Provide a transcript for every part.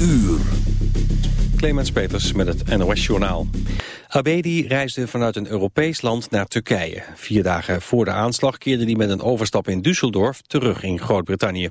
uur. Clemens Peters met het NOS Journaal. Abedi reisde vanuit een Europees land naar Turkije. Vier dagen voor de aanslag keerde hij met een overstap in Düsseldorf terug in Groot-Brittannië.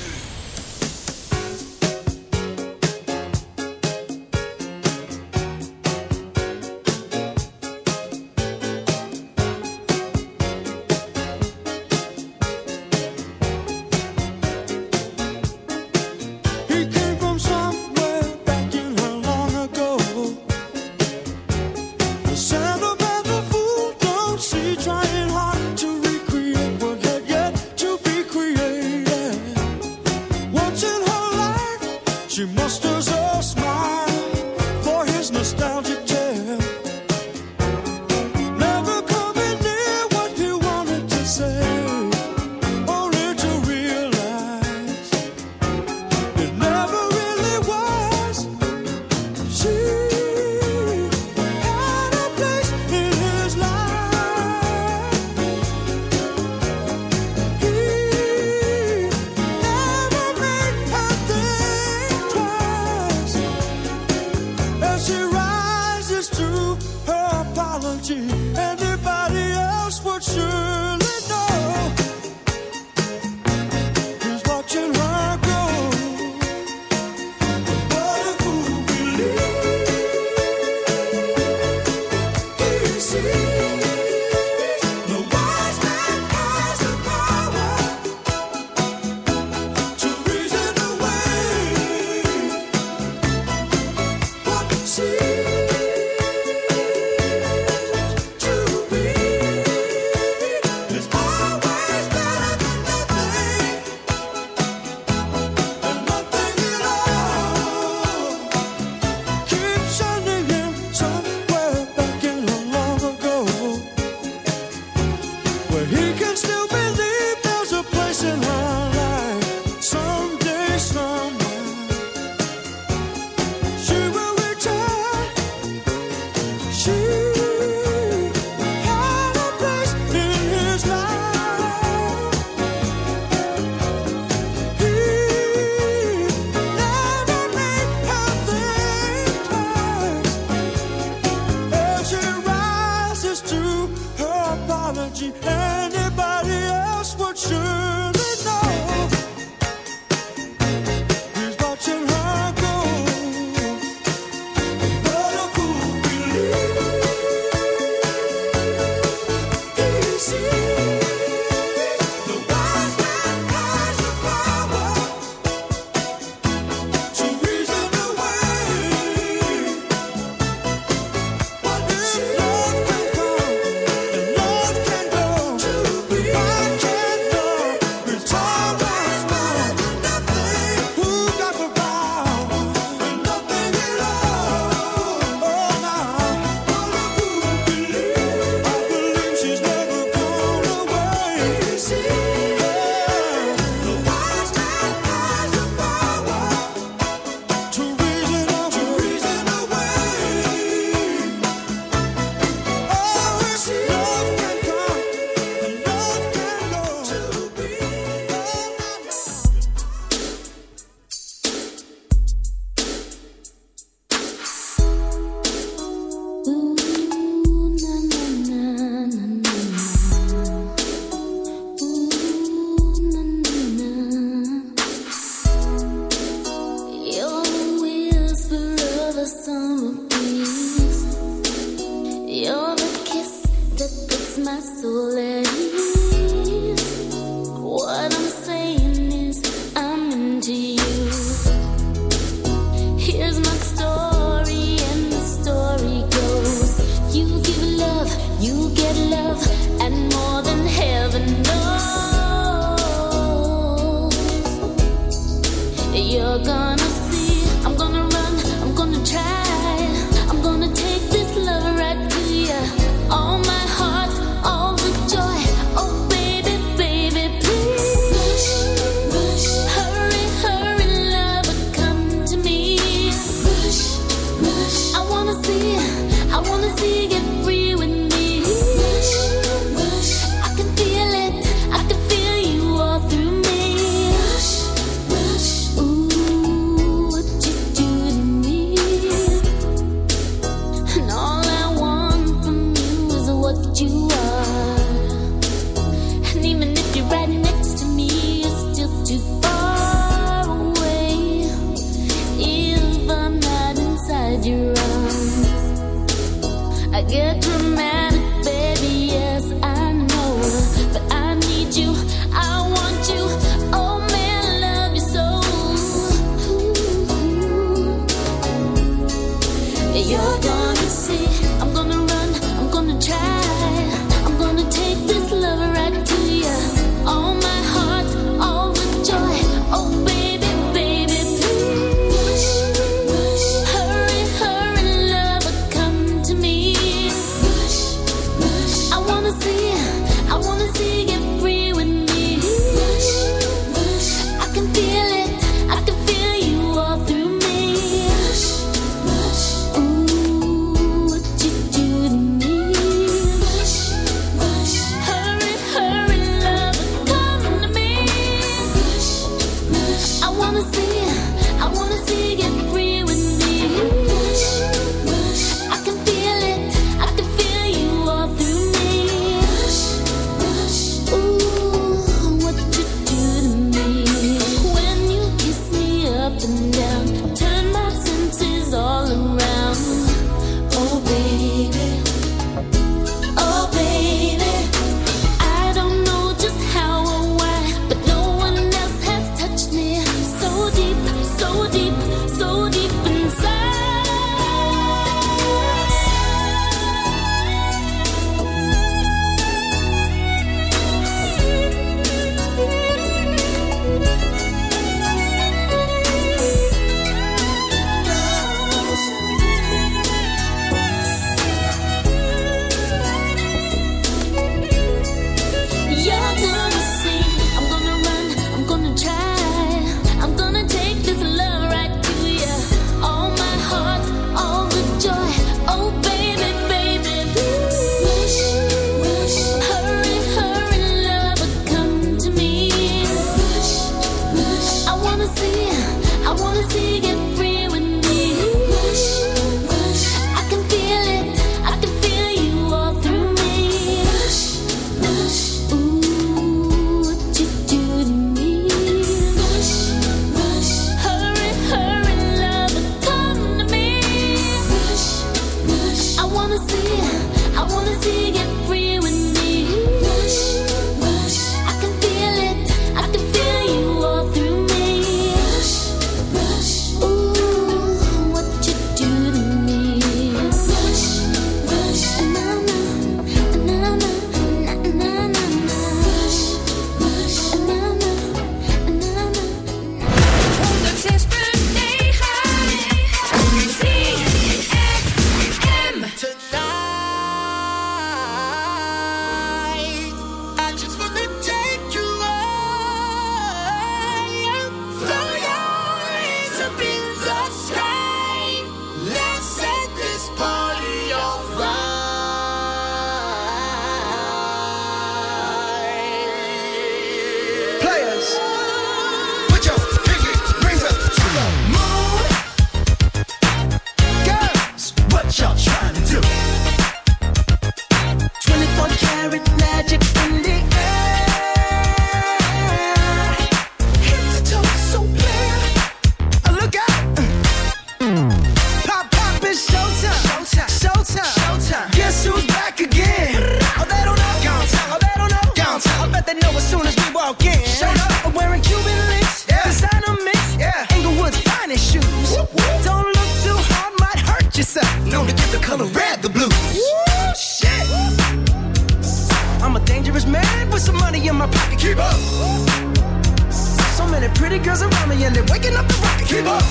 pretty girls around me and they're waking up the rocket. Keep up.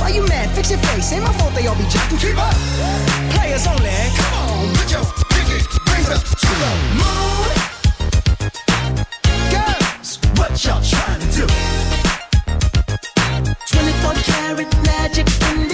Why you mad? Fix your face. Ain't my fault they all be jacking. Keep up. Players only. Come on, put your pinky rings up to the moon. Girls, what y'all trying to do? 24 karat magic in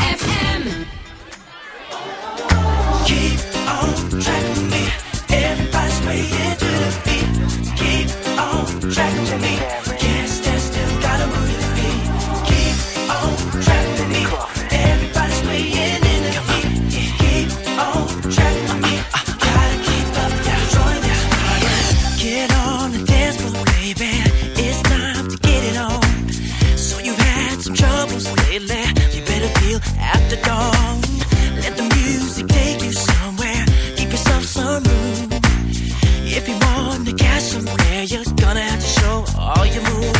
cash from somewhere, you're gonna have to show all your moves.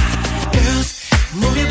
Girls, move your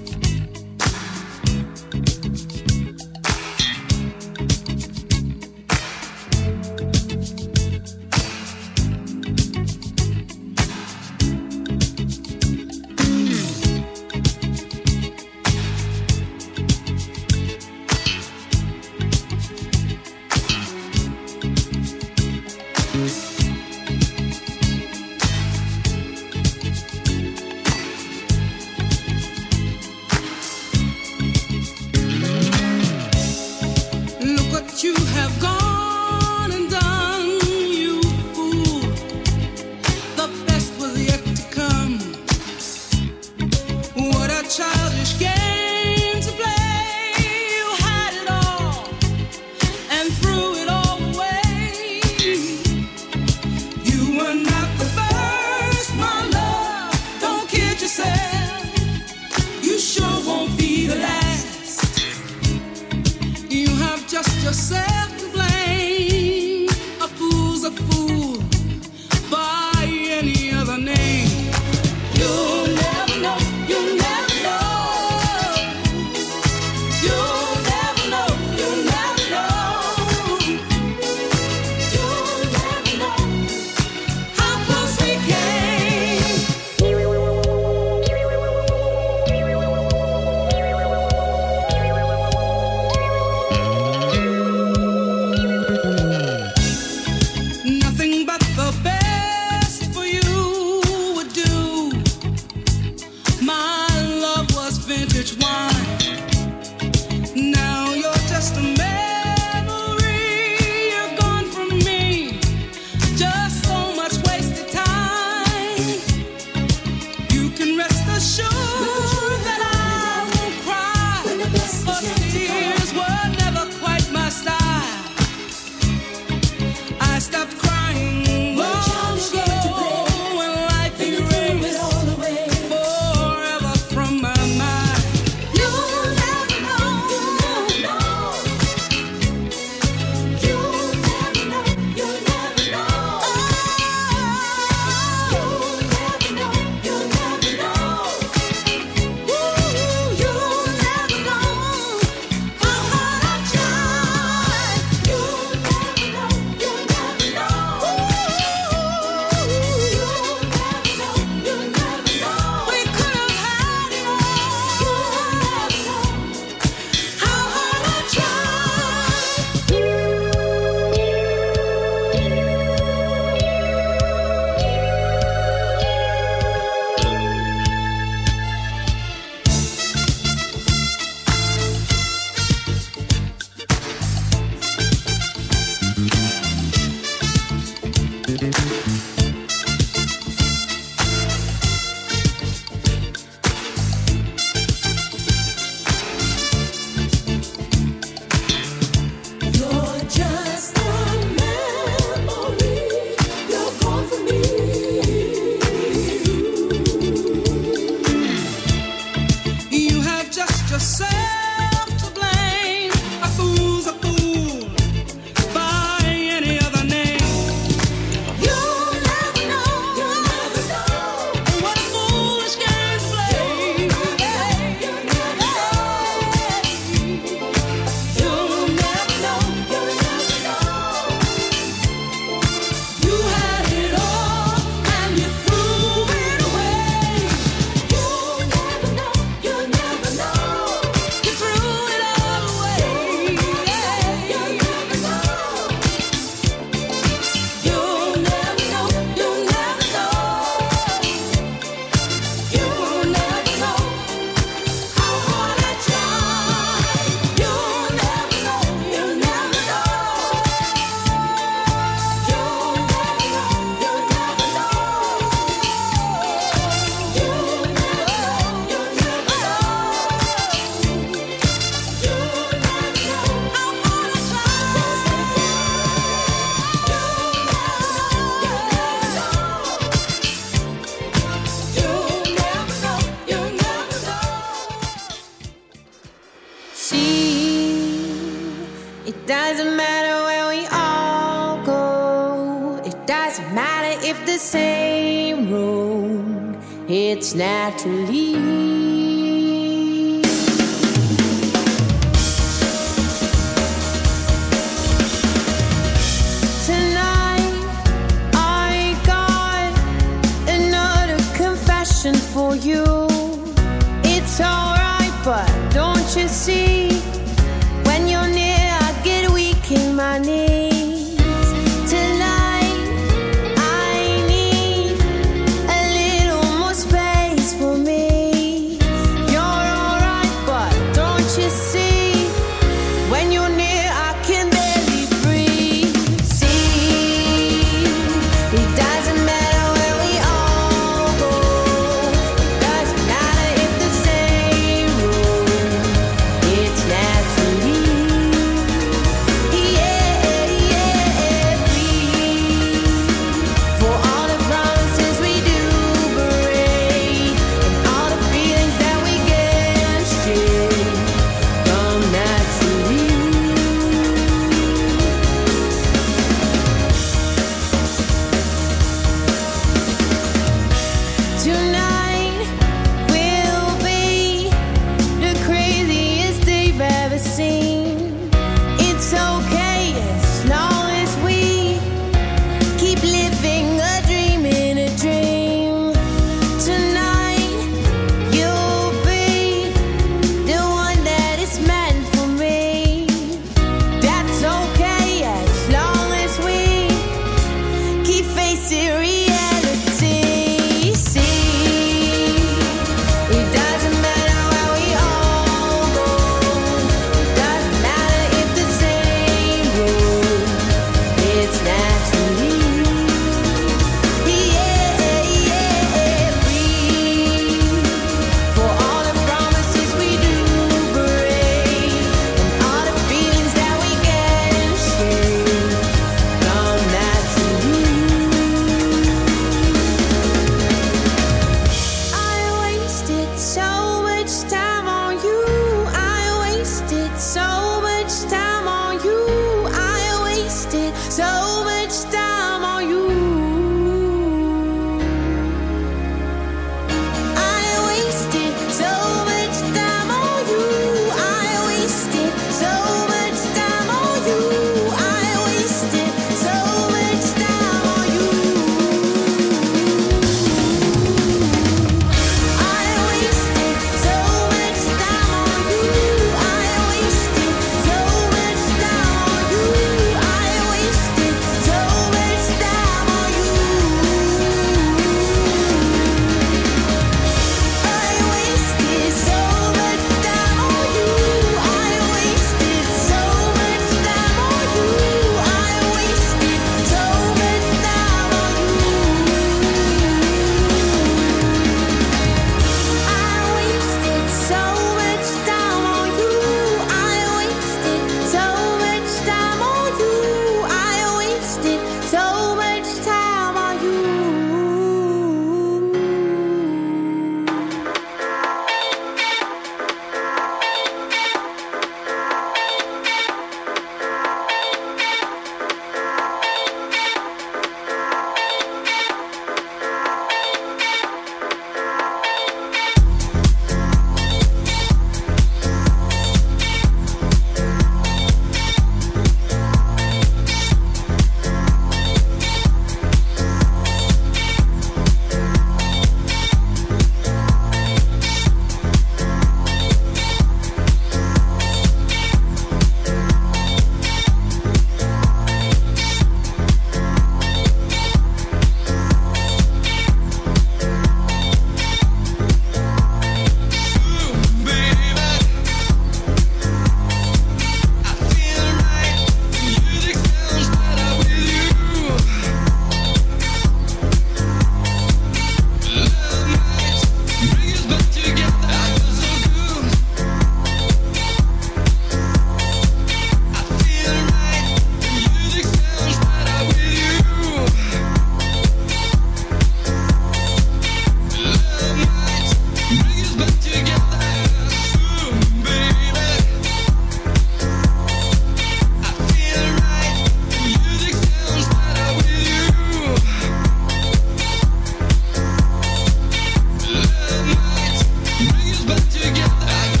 but together.